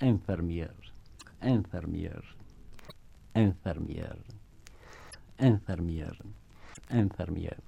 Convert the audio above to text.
infirmière, infirmière, infirmière, infirmière, infirmière.